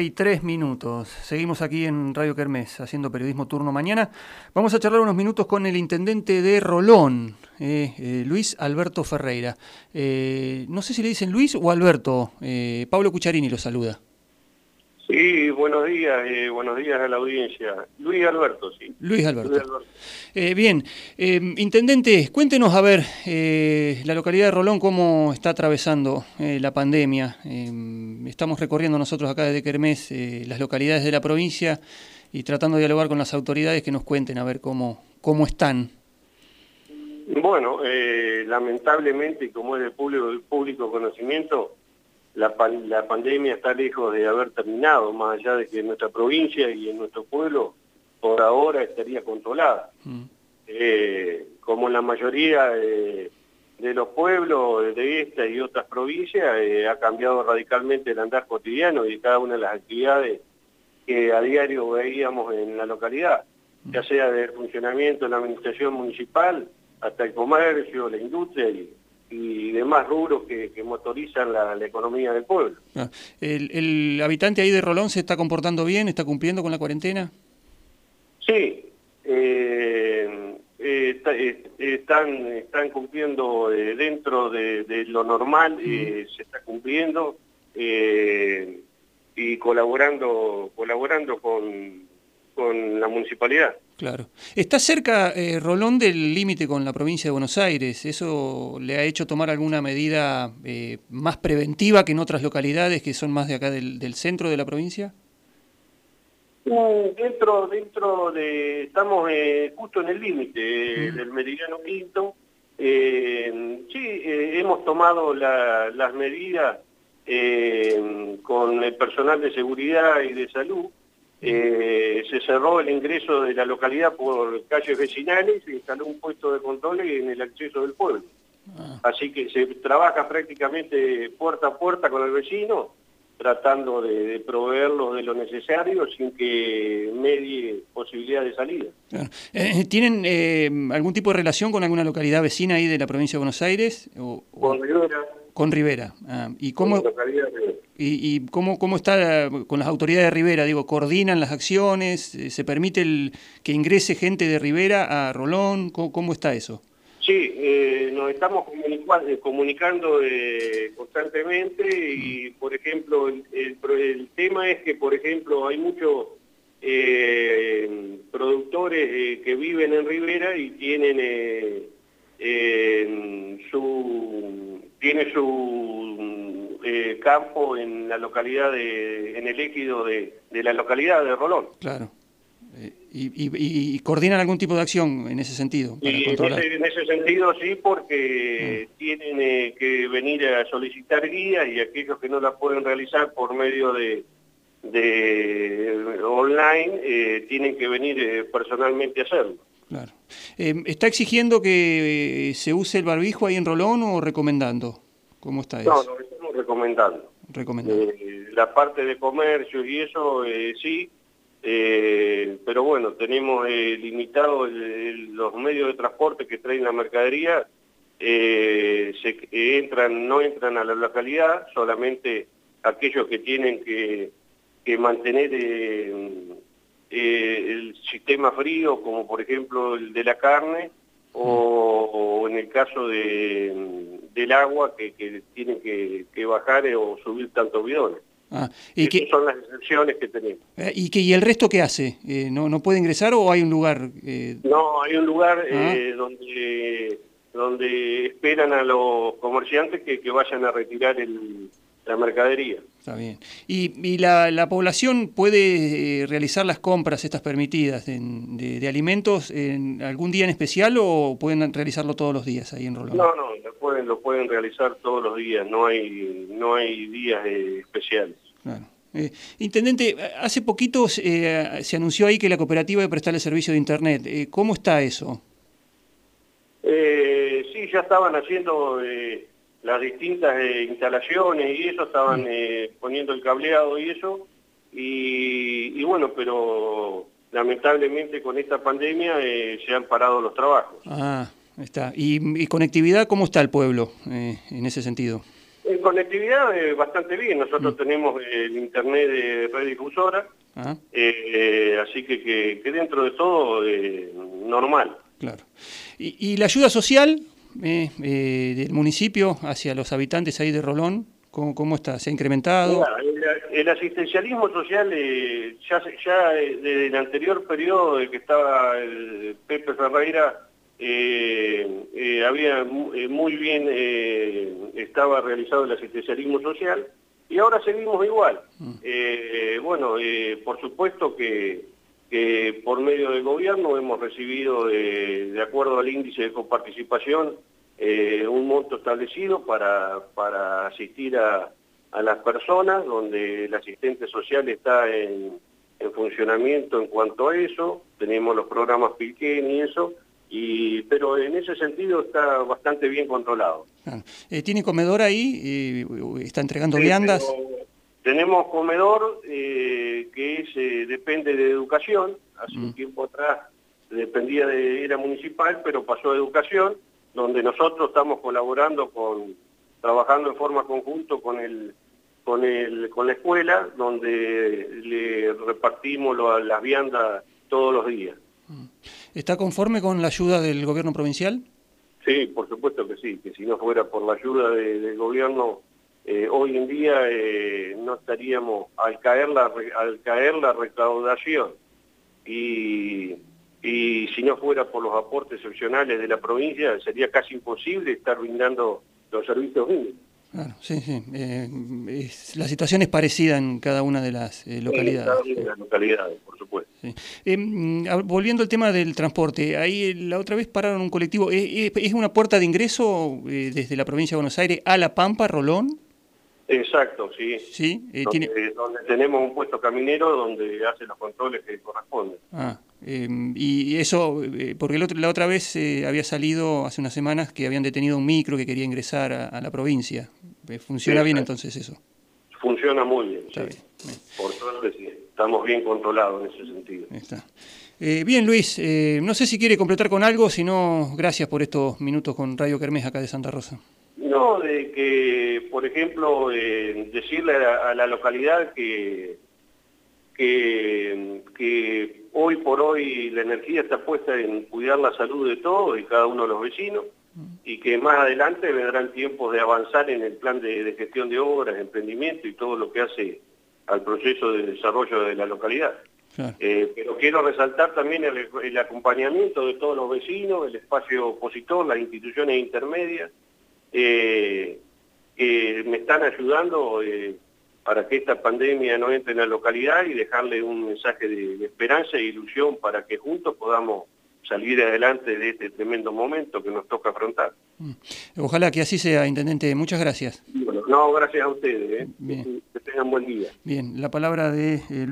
Y tres minutos. Seguimos aquí en Radio Kermés haciendo periodismo turno mañana. Vamos a charlar unos minutos con el intendente de Rolón, eh, eh, Luis Alberto Ferreira. Eh, no sé si le dicen Luis o Alberto. Pablo Cucharini lo saluda. Sí, buenos días, eh, buenos días a la audiencia. Luis Alberto, sí. Luis Alberto. Eh, bien, eh, Intendente, cuéntenos a ver la localidad de Rolón cómo está atravesando la pandemia. estamos recorriendo nosotros acá desde Kermés las localidades de la provincia y tratando de dialogar con las autoridades que nos cuenten a ver cómo, cómo están. Bueno, lamentablemente, como es de público, público conocimiento, la, la pandemia está lejos de haber terminado, más allá de que en nuestra provincia y en nuestro pueblo por ahora estaría controlada. Mm. Eh, como en la mayoría de, los pueblos de esta y otras provincias, eh, ha cambiado radicalmente el andar cotidiano y cada una de las actividades que a diario veíamos en la localidad, mm. ya sea del funcionamiento de la administración municipal hasta el comercio, la industria y, y demás rubros que, motorizan la, economía del pueblo. Ah, ¿El, habitante ahí de Rolón se está comportando bien? ¿Está cumpliendo con la cuarentena? Sí, eh, eh, eh, están, están cumpliendo dentro de, lo normal, se está cumpliendo y colaborando, colaborando con, con la municipalidad. Claro. Está cerca eh, Rolón del límite con la provincia de Buenos Aires. ¿Eso le ha hecho tomar alguna medida eh, más preventiva que en otras localidades que son más de acá del, centro de la provincia? dentro, dentro de, estamos eh, justo en el límite del meridiano quinto. sí, hemos tomado las medidas con el personal de seguridad y de salud eh, se cerró el ingreso de la localidad por calles vecinales y instaló un puesto de control en el acceso del pueblo. Ah. Así que se trabaja prácticamente puerta a puerta con el vecino, tratando de, proveerlos de lo necesario sin que medie posibilidad de salida. Eh, ¿Tienen eh, algún tipo de relación con alguna localidad vecina ahí de la provincia de Buenos Aires? O, Con Rivera. Con Rivera. Ah, ¿Y cómo...? ¿Y, cómo, cómo, está con las autoridades de Rivera? Digo, ¿coordinan las acciones? Eh, ¿Se permite el, que ingrese gente de Rivera a Rolón? ¿Cómo, está eso? Sí, eh, nos estamos eh, comunicando constantemente y, por ejemplo, el, tema es que, por ejemplo, hay muchos productores que viven en Rivera y tienen su tiene su eh, campo en la localidad de, en el égido de, la localidad de Rolón. Claro. Eh, y, coordinan algún tipo de acción en ese sentido? en, ese, sentido sí, porque mm. tienen eh, que venir a solicitar guías y aquellos que no la pueden realizar por medio de, de online tienen que venir personalmente a hacerlo. Claro. ¿Está exigiendo que se use el barbijo ahí en Rolón o recomendando? ¿Cómo está eso? No, recomendando. Eh, la parte de comercio y eso, eh, sí, eh, pero bueno, tenemos limitado los medios de transporte que traen la mercadería, se entran, no entran a la localidad, solamente aquellos que tienen que, mantener el sistema frío, como por ejemplo el de la carne, o en el caso de del agua que, que tienen que, bajar eh, o subir tantos bidones. Ah, ¿y qué son las excepciones que tenemos. Eh, ¿Y, que, ¿Y el resto qué hace? Eh, ¿no, ¿No puede ingresar o hay un lugar? No, hay un lugar ah. donde, donde esperan a los comerciantes que, que vayan a retirar el, la mercadería. Está bien. ¿Y, la, la, población puede eh, realizar las compras estas permitidas de, alimentos en algún día en especial o pueden realizarlo todos los días ahí en Rolón? No, no, lo pueden, lo pueden realizar todos los días, no hay, no hay días eh, especiales. Claro. Eh, intendente, hace poquito se anunció ahí que la cooperativa de prestar el servicio de Internet. ¿Cómo está eso? sí, ya estaban haciendo las distintas eh, instalaciones y eso, estaban mm. eh, poniendo el cableado y eso, y, bueno, pero lamentablemente con esta pandemia eh, se han parado los trabajos. Ah, está. ¿Y, conectividad cómo está el pueblo en ese sentido? En conectividad eh, bastante bien, nosotros mm. tenemos el internet de red difusora, ah. eh, así que, que, dentro de todo eh, normal. Claro. ¿Y, la ayuda social del municipio hacia los habitantes ahí de Rolón? ¿Cómo, cómo está? ¿Se ha incrementado? el, asistencialismo social ya, ya desde el anterior periodo de que estaba el Pepe Ferreira eh, eh, había eh, muy bien, eh, estaba realizado el asistencialismo social y ahora seguimos igual. Mm. bueno, por supuesto que, por medio del gobierno hemos recibido, de acuerdo al índice de coparticipación, un monto establecido para, para asistir a, a, las personas, donde el asistente social está en, en funcionamiento en cuanto a eso, tenemos los programas Pilquén y eso, y, pero en ese sentido está bastante bien controlado. Eh, ¿Tiene comedor ahí? ¿Está entregando viandas? Tenemos comedor eh, que es, eh, depende de educación, hace un mm. tiempo atrás dependía de, era municipal, pero pasó a educación, donde nosotros estamos colaborando con, trabajando en forma conjunto con el con el con la escuela, donde le repartimos las viandas todos los días. Mm. ¿Está conforme con la ayuda del gobierno provincial? Sí, por supuesto que sí, que si no fuera por la ayuda del gobierno, eh, hoy en día eh, no estaríamos, al caer la, al caer la recaudación y, y si no fuera por los aportes excepcionales de la provincia, sería casi imposible estar brindando los servicios mínimos. Claro, sí, sí. Eh, la situación es parecida en cada una de las localidades. en cada una de las localidades, por supuesto. Mm, volviendo al tema del transporte, ahí la otra vez pararon un colectivo. ¿Es, una puerta de ingreso desde la provincia de Buenos Aires a La Pampa, Rolón? Exacto, sí. ¿Sí? Donde, donde, tenemos un puesto caminero donde hace los controles que corresponden. Ah, Em, y eso, eh, porque la otra vez eh, había salido hace unas semanas que habían detenido un micro que quería ingresar a, la provincia. Eh, ¿Funciona bien entonces eso? Funciona muy bien. Por suerte sí, estamos bien controlados en ese sentido. Está. bien, Luis, no sé si quiere completar con algo, si no, gracias por estos minutos con Radio Kermés acá de Santa Rosa. No, de que, por ejemplo, decirle a, la localidad que, que, que Hoy por hoy la energía está puesta en cuidar la salud de todos y cada uno de los vecinos y que más adelante vendrán tiempos de avanzar en el plan de, gestión de obras, emprendimiento y todo lo que hace al proceso de desarrollo de la localidad. Eh, pero quiero resaltar también el, acompañamiento de todos los vecinos, el espacio opositor, las instituciones intermedias, eh, que me están ayudando eh, para que esta pandemia no entre en la localidad y dejarle un mensaje de, esperanza e ilusión para que juntos podamos salir adelante de este tremendo momento que nos toca afrontar. Mm. Ojalá que así sea, Intendente. Muchas gracias. no, gracias a ustedes. ¿eh? Que tengan buen día. Bien, la palabra de... Eh,